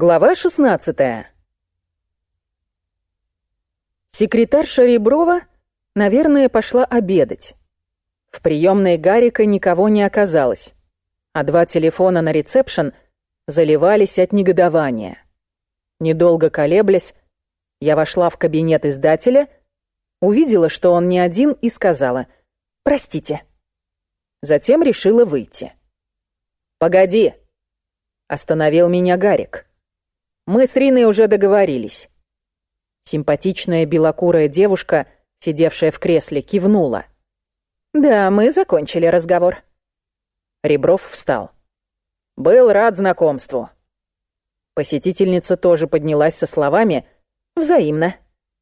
Глава 16. Секретарша Реброва, наверное, пошла обедать. В приемной Гарика никого не оказалось, а два телефона на ресепшн заливались от негодования. Недолго колеблясь, я вошла в кабинет издателя, увидела, что он не один, и сказала «Простите». Затем решила выйти. «Погоди!» — остановил меня Гарик. Мы с Риной уже договорились. Симпатичная белокурая девушка, сидевшая в кресле, кивнула. Да, мы закончили разговор. Ребров встал. Был рад знакомству. Посетительница тоже поднялась со словами «Взаимно.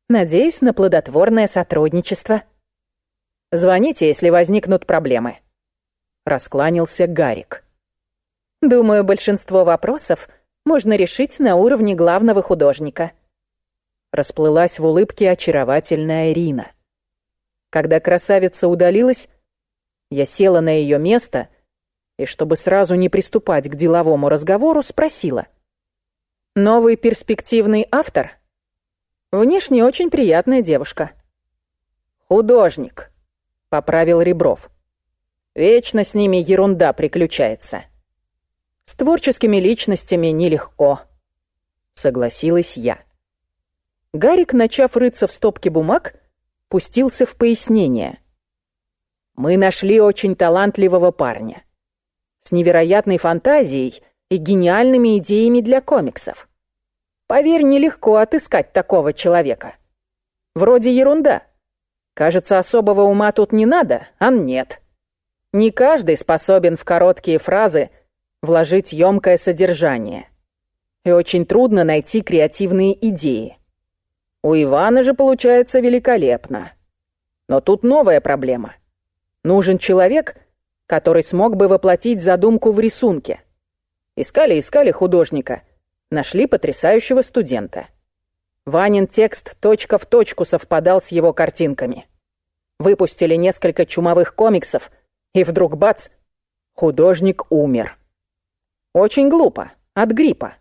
Надеюсь на плодотворное сотрудничество». «Звоните, если возникнут проблемы», — раскланялся Гарик. «Думаю, большинство вопросов можно решить на уровне главного художника. Расплылась в улыбке очаровательная Ирина. Когда красавица удалилась, я села на ее место и, чтобы сразу не приступать к деловому разговору, спросила. «Новый перспективный автор?» «Внешне очень приятная девушка». «Художник», — поправил Ребров. «Вечно с ними ерунда приключается». С творческими личностями нелегко, согласилась я. Гарик, начав рыться в стопке бумаг, пустился в пояснение. Мы нашли очень талантливого парня с невероятной фантазией и гениальными идеями для комиксов. Поверь, нелегко отыскать такого человека. Вроде ерунда. Кажется, особого ума тут не надо, а нет. Не каждый способен в короткие фразы вложить ёмкое содержание. И очень трудно найти креативные идеи. У Ивана же получается великолепно. Но тут новая проблема. Нужен человек, который смог бы воплотить задумку в рисунке. Искали-искали художника, нашли потрясающего студента. Ванин текст точка в точку совпадал с его картинками. Выпустили несколько чумовых комиксов, и вдруг бац, художник умер. Очень глупо. От гриппа.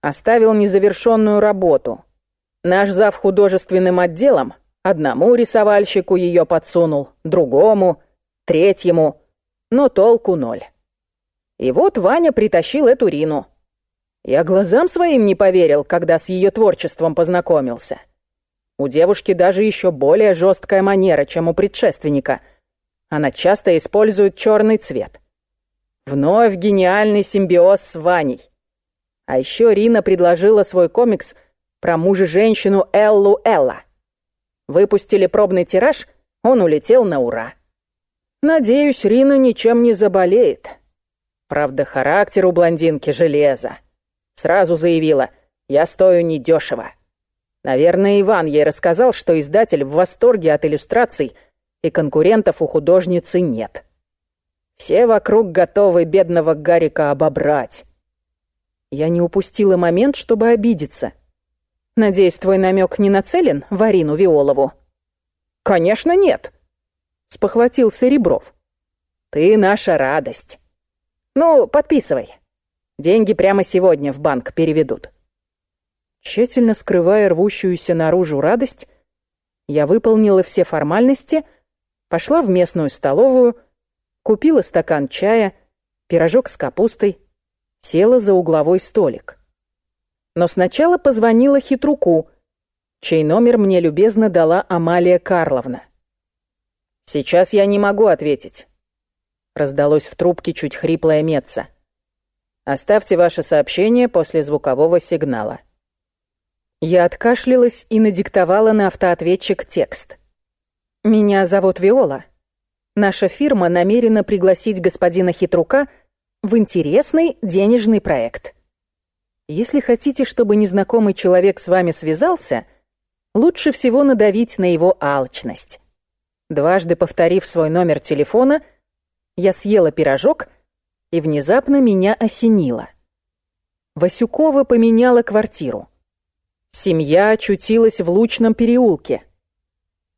Оставил незавершенную работу. Наш зав художественным отделом одному рисовальщику ее подсунул, другому, третьему, но толку ноль. И вот Ваня притащил эту Рину. Я глазам своим не поверил, когда с ее творчеством познакомился. У девушки даже еще более жесткая манера, чем у предшественника. Она часто использует черный цвет. Вновь гениальный симбиоз с Ваней. А еще Рина предложила свой комикс про мужа-женщину Эллу Элла. Выпустили пробный тираж, он улетел на ура. Надеюсь, Рина ничем не заболеет. Правда, характер у блондинки железа. Сразу заявила, я стою недешево. Наверное, Иван ей рассказал, что издатель в восторге от иллюстраций и конкурентов у художницы нет. Все вокруг готовы бедного Гарика обобрать. Я не упустила момент, чтобы обидеться. Надеюсь, твой намек не нацелен в Арину Виолову? Конечно, нет, спохватился Ребров. Ты наша радость. Ну, подписывай. Деньги прямо сегодня в банк переведут. Тщательно скрывая рвущуюся наружу радость, я выполнила все формальности, пошла в местную столовую, купила стакан чая, пирожок с капустой, села за угловой столик. Но сначала позвонила хитруку, чей номер мне любезно дала Амалия Карловна. «Сейчас я не могу ответить», — раздалось в трубке чуть хриплое Меца. «Оставьте ваше сообщение после звукового сигнала». Я откашлялась и надиктовала на автоответчик текст. «Меня зовут Виола. Наша фирма намерена пригласить господина Хитрука в интересный денежный проект. Если хотите, чтобы незнакомый человек с вами связался, лучше всего надавить на его алчность. Дважды повторив свой номер телефона, я съела пирожок, и внезапно меня осенило. Васюкова поменяла квартиру. Семья очутилась в Лучном переулке —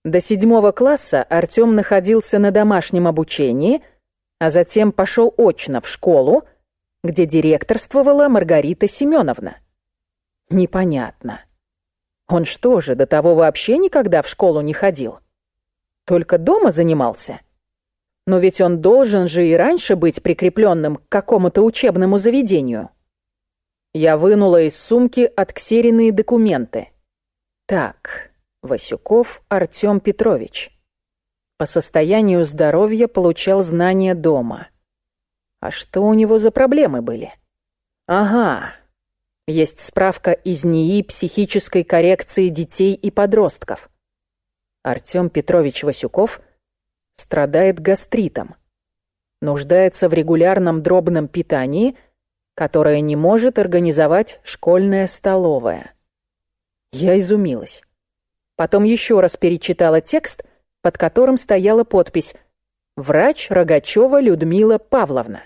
до седьмого класса Артём находился на домашнем обучении, а затем пошел очно в школу, где директорствовала Маргарита Семеновна. Непонятно. Он что же, до того вообще никогда в школу не ходил? Только дома занимался? Но ведь он должен же и раньше быть прикрепленным к какому-то учебному заведению. Я вынула из сумки отксеренные документы. Так, Васюков Артём Петрович. По состоянию здоровья получал знания дома. А что у него за проблемы были? Ага, есть справка из НИИ психической коррекции детей и подростков. Артём Петрович Васюков страдает гастритом. Нуждается в регулярном дробном питании, которое не может организовать школьная столовая. Я изумилась. Потом еще раз перечитала текст, под которым стояла подпись «Врач Рогачева Людмила Павловна».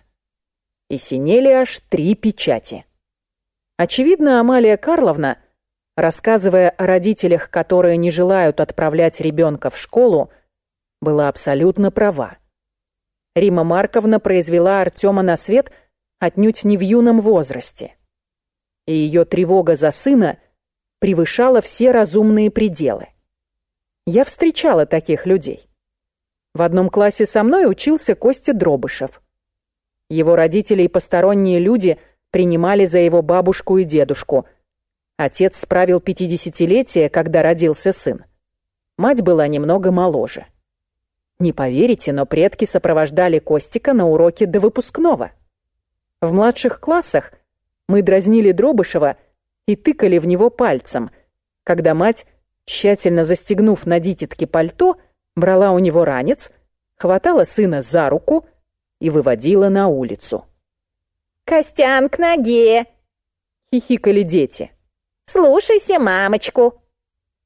И синели аж три печати. Очевидно, Амалия Карловна, рассказывая о родителях, которые не желают отправлять ребенка в школу, была абсолютно права. Рима Марковна произвела Артема на свет отнюдь не в юном возрасте. И ее тревога за сына превышала все разумные пределы. Я встречала таких людей. В одном классе со мной учился Костя Дробышев. Его родители и посторонние люди – принимали за его бабушку и дедушку. Отец справил пятидесятилетие, когда родился сын. Мать была немного моложе. Не поверите, но предки сопровождали Костика на уроки до выпускного. В младших классах мы дразнили Дробышева и тыкали в него пальцем, когда мать, тщательно застегнув на дитятке пальто, брала у него ранец, хватала сына за руку и выводила на улицу. «Костян к ноге!» — хихикали дети. «Слушайся мамочку!»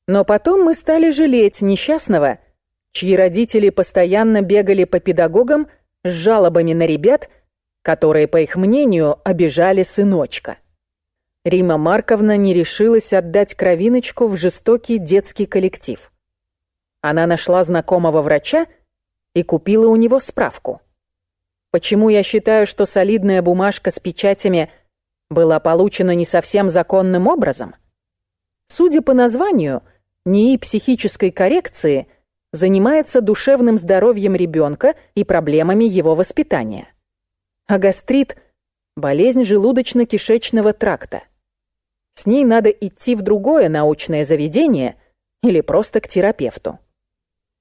Но потом мы стали жалеть несчастного, чьи родители постоянно бегали по педагогам с жалобами на ребят, которые, по их мнению, обижали сыночка. Рима Марковна не решилась отдать кровиночку в жестокий детский коллектив. Она нашла знакомого врача и купила у него справку. Почему я считаю, что солидная бумажка с печатями была получена не совсем законным образом? Судя по названию, НИИ психической коррекции занимается душевным здоровьем ребенка и проблемами его воспитания. А гастрит – болезнь желудочно-кишечного тракта. С ней надо идти в другое научное заведение или просто к терапевту.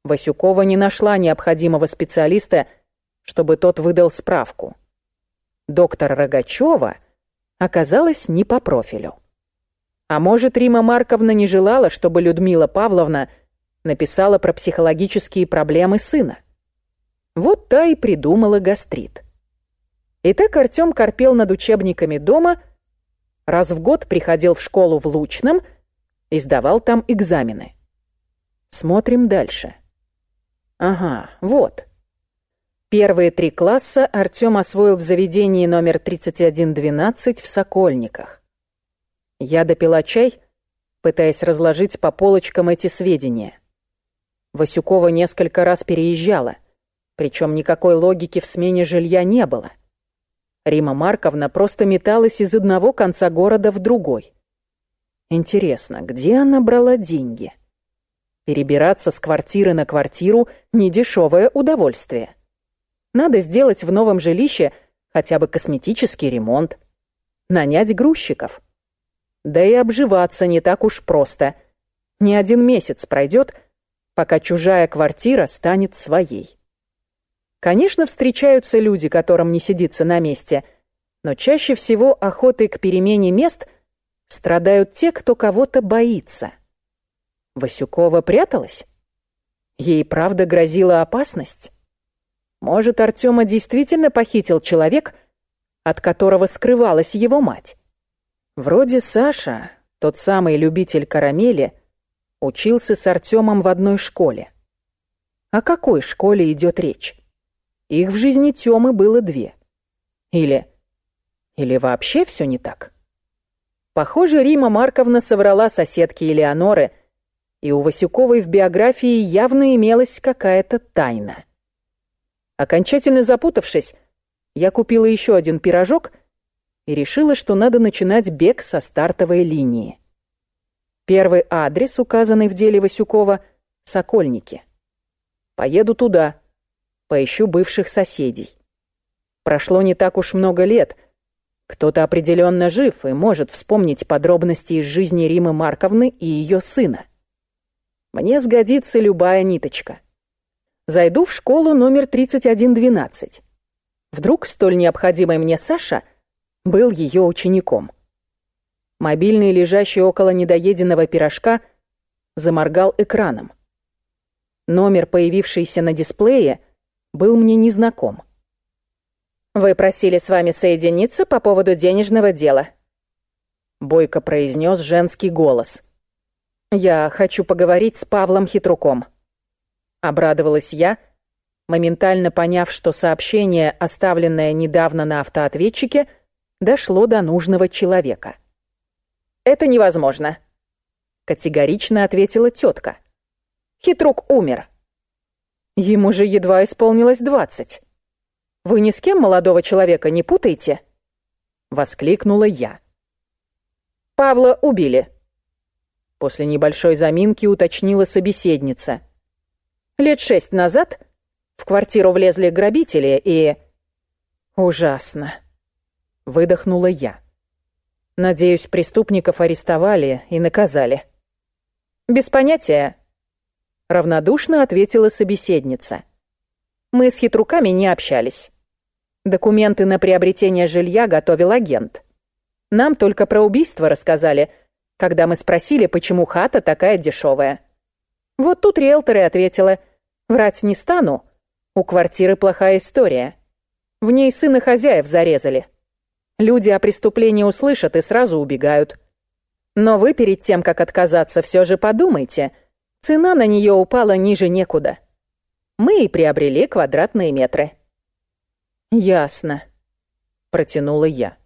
Васюкова не нашла необходимого специалиста – чтобы тот выдал справку. Доктор Рогачева оказалась не по профилю. А может, Рима Марковна не желала, чтобы Людмила Павловна написала про психологические проблемы сына. Вот та и придумала гастрит. И так Артём корпел над учебниками дома, раз в год приходил в школу в Лучном и сдавал там экзамены. Смотрим дальше. Ага, вот. Первые три класса Артём освоил в заведении номер 3112 в Сокольниках. Я допила чай, пытаясь разложить по полочкам эти сведения. Васюкова несколько раз переезжала, причем никакой логики в смене жилья не было. Рима Марковна просто металась из одного конца города в другой. Интересно, где она брала деньги? Перебираться с квартиры на квартиру – недешевое удовольствие. Надо сделать в новом жилище хотя бы косметический ремонт. Нанять грузчиков. Да и обживаться не так уж просто. Не один месяц пройдет, пока чужая квартира станет своей. Конечно, встречаются люди, которым не сидится на месте, но чаще всего охотой к перемене мест страдают те, кто кого-то боится. Васюкова пряталась? Ей правда грозила опасность? Может, Артема действительно похитил человек, от которого скрывалась его мать? Вроде Саша, тот самый любитель карамели, учился с Артемом в одной школе. О какой школе идет речь? Их в жизни Тёмы было две. Или... Или вообще все не так? Похоже, Рима Марковна соврала соседке Элеоноры, и у Васюковой в биографии явно имелась какая-то тайна. Окончательно запутавшись, я купила еще один пирожок и решила, что надо начинать бег со стартовой линии. Первый адрес, указанный в деле Васюкова — Сокольники. Поеду туда, поищу бывших соседей. Прошло не так уж много лет. Кто-то определенно жив и может вспомнить подробности из жизни Римы Марковны и ее сына. Мне сгодится любая ниточка. Зайду в школу номер 3112. Вдруг столь необходимый мне Саша был ее учеником. Мобильный, лежащий около недоеденного пирожка, заморгал экраном. Номер, появившийся на дисплее, был мне незнаком. «Вы просили с вами соединиться по поводу денежного дела», — бойко произнес женский голос. «Я хочу поговорить с Павлом Хитруком», — обрадовалась я, моментально поняв, что сообщение, оставленное недавно на автоответчике, дошло до нужного человека. «Это невозможно», — категорично ответила тетка. «Хитрук умер». «Ему же едва исполнилось двадцать». Вы ни с кем молодого человека не путаете?» Воскликнула я. «Павла убили», — после небольшой заминки уточнила собеседница. «Лет шесть назад в квартиру влезли грабители и...» «Ужасно», — выдохнула я. «Надеюсь, преступников арестовали и наказали». «Без понятия», — равнодушно ответила собеседница. Мы с хитруками не общались. Документы на приобретение жилья готовил агент. Нам только про убийство рассказали, когда мы спросили, почему хата такая дешевая. Вот тут риэлтор и ответила, врать не стану, у квартиры плохая история. В ней сына хозяев зарезали. Люди о преступлении услышат и сразу убегают. Но вы перед тем, как отказаться, все же подумайте. Цена на нее упала ниже некуда мы и приобрели квадратные метры». «Ясно», — протянула я.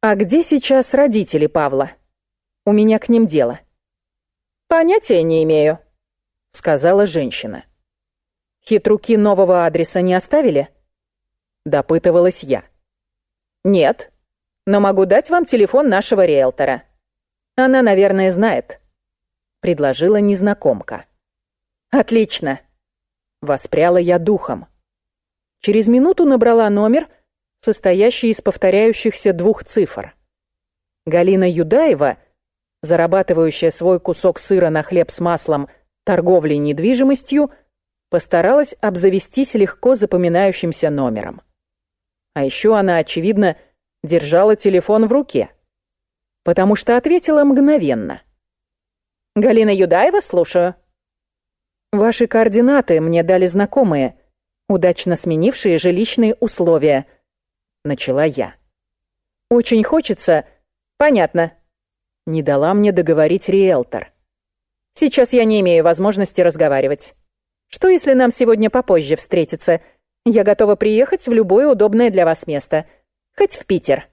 «А где сейчас родители Павла? У меня к ним дело». «Понятия не имею», — сказала женщина. «Хитруки нового адреса не оставили?» Допытывалась я. «Нет, но могу дать вам телефон нашего риэлтора. Она, наверное, знает», — предложила незнакомка. «Отлично», Воспряла я духом. Через минуту набрала номер, состоящий из повторяющихся двух цифр. Галина Юдаева, зарабатывающая свой кусок сыра на хлеб с маслом торговлей недвижимостью, постаралась обзавестись легко запоминающимся номером. А еще она, очевидно, держала телефон в руке, потому что ответила мгновенно. «Галина Юдаева, слушаю». Ваши координаты мне дали знакомые, удачно сменившие жилищные условия. Начала я. Очень хочется... Понятно. Не дала мне договорить риэлтор. Сейчас я не имею возможности разговаривать. Что, если нам сегодня попозже встретиться? Я готова приехать в любое удобное для вас место. Хоть в Питер.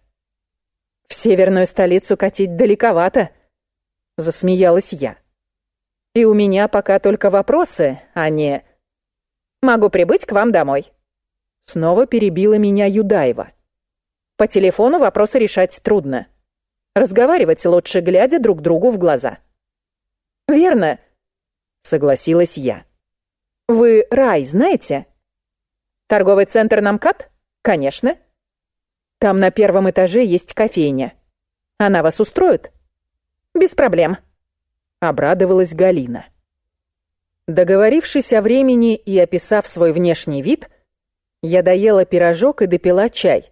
В северную столицу катить далековато. Засмеялась я. И у меня пока только вопросы, а не... Могу прибыть к вам домой. Снова перебила меня Юдаева. По телефону вопросы решать трудно. Разговаривать лучше, глядя друг другу в глаза. Верно, согласилась я. Вы рай знаете? Торговый центр Намкат? Конечно. Там на первом этаже есть кофейня. Она вас устроит? Без проблем обрадовалась Галина. Договорившись о времени и описав свой внешний вид, я доела пирожок и допила чай,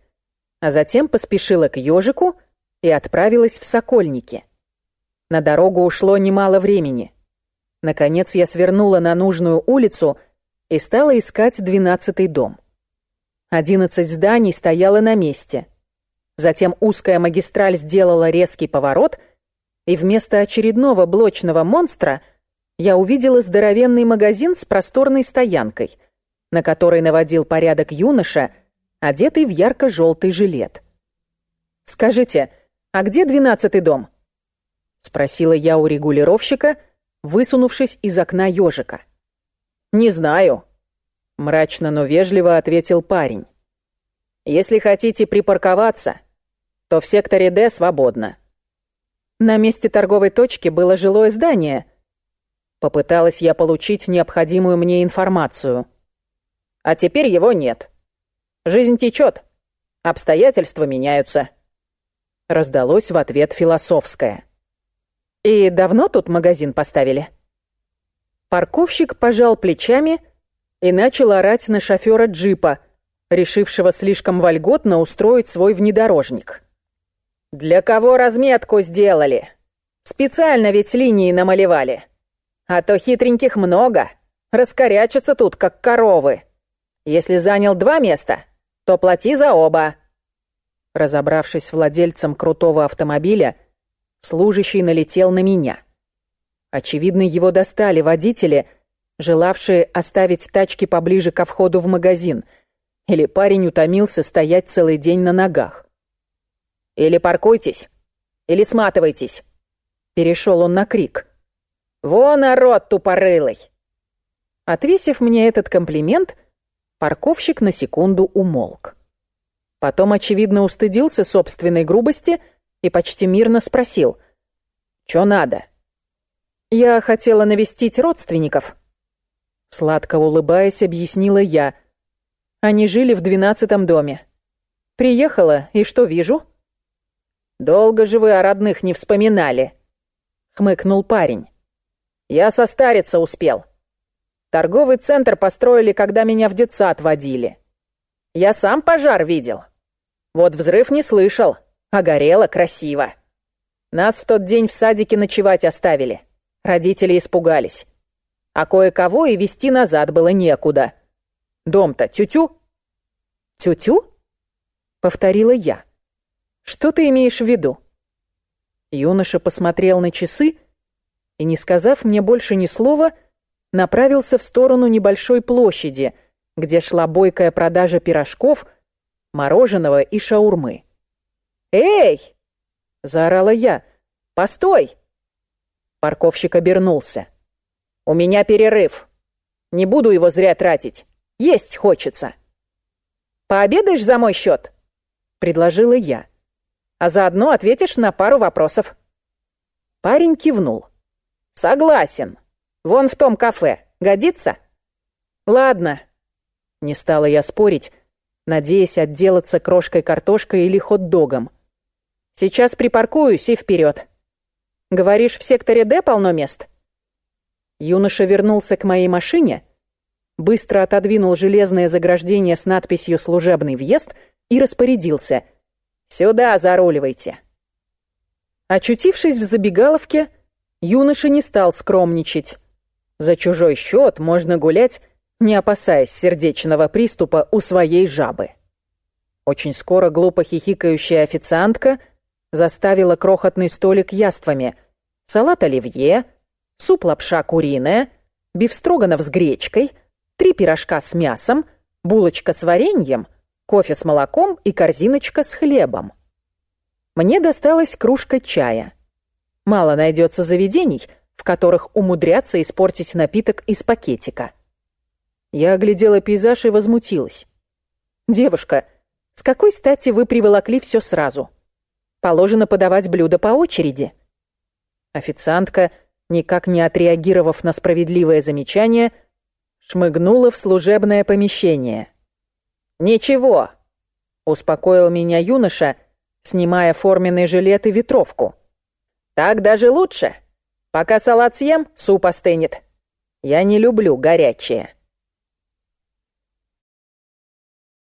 а затем поспешила к ежику и отправилась в Сокольники. На дорогу ушло немало времени. Наконец я свернула на нужную улицу и стала искать двенадцатый дом. Одиннадцать зданий стояло на месте. Затем узкая магистраль сделала резкий поворот — и вместо очередного блочного монстра я увидела здоровенный магазин с просторной стоянкой, на которой наводил порядок юноша, одетый в ярко-желтый жилет. «Скажите, а где двенадцатый дом?» — спросила я у регулировщика, высунувшись из окна ежика. «Не знаю», — мрачно, но вежливо ответил парень. «Если хотите припарковаться, то в секторе Д свободно. На месте торговой точки было жилое здание. Попыталась я получить необходимую мне информацию. А теперь его нет. Жизнь течет, обстоятельства меняются. Раздалось в ответ философское. И давно тут магазин поставили? Парковщик пожал плечами и начал орать на шофера джипа, решившего слишком вольготно устроить свой внедорожник. «Для кого разметку сделали? Специально ведь линии намалевали. А то хитреньких много, раскорячатся тут, как коровы. Если занял два места, то плати за оба». Разобравшись владельцем крутого автомобиля, служащий налетел на меня. Очевидно, его достали водители, желавшие оставить тачки поближе ко входу в магазин — или парень утомился стоять целый день на ногах. «Или паркуйтесь, или сматывайтесь!» Перешел он на крик. «Во, народ тупорылый!» Отвесив мне этот комплимент, парковщик на секунду умолк. Потом, очевидно, устыдился собственной грубости и почти мирно спросил. «Чё надо?» «Я хотела навестить родственников», — сладко улыбаясь, объяснила я, они жили в двенадцатом доме. Приехала, и что вижу? Долго же вы о родных не вспоминали, хмыкнул парень. Я состариться успел. Торговый центр построили, когда меня в детсад водили. Я сам пожар видел. Вот взрыв не слышал, а горело красиво. Нас в тот день в садике ночевать оставили. Родители испугались. А кое-кого и вести назад было некуда. Дом-то тю-тю?» «Тю-тю?» — повторила я. «Что ты имеешь в виду?» Юноша посмотрел на часы и, не сказав мне больше ни слова, направился в сторону небольшой площади, где шла бойкая продажа пирожков, мороженого и шаурмы. «Эй!» — заорала я. «Постой!» Парковщик обернулся. «У меня перерыв. Не буду его зря тратить. Есть хочется. Пообедаешь за мой счет? Предложила я. А заодно ответишь на пару вопросов. Парень кивнул. Согласен. Вон в том кафе. Годится? Ладно. Не стала я спорить, надеясь отделаться крошкой картошкой или хот-догом. Сейчас припаркуюсь и вперед. Говоришь, в секторе Д полно мест? Юноша вернулся к моей машине, быстро отодвинул железное заграждение с надписью «Служебный въезд» и распорядился. «Сюда заруливайте». Очутившись в забегаловке, юноша не стал скромничать. За чужой счет можно гулять, не опасаясь сердечного приступа у своей жабы. Очень скоро глупо хихикающая официантка заставила крохотный столик яствами. Салат оливье, суп-лапша куриная, бифстроганов с гречкой — три пирожка с мясом, булочка с вареньем, кофе с молоком и корзиночка с хлебом. Мне досталась кружка чая. Мало найдется заведений, в которых умудрятся испортить напиток из пакетика. Я оглядела пейзаж и возмутилась. «Девушка, с какой стати вы приволокли все сразу? Положено подавать блюда по очереди». Официантка, никак не отреагировав на справедливое замечание, шмыгнула в служебное помещение. «Ничего», — успокоил меня юноша, снимая форменный жилет и ветровку. «Так даже лучше. Пока салат съем, суп остынет. Я не люблю горячее».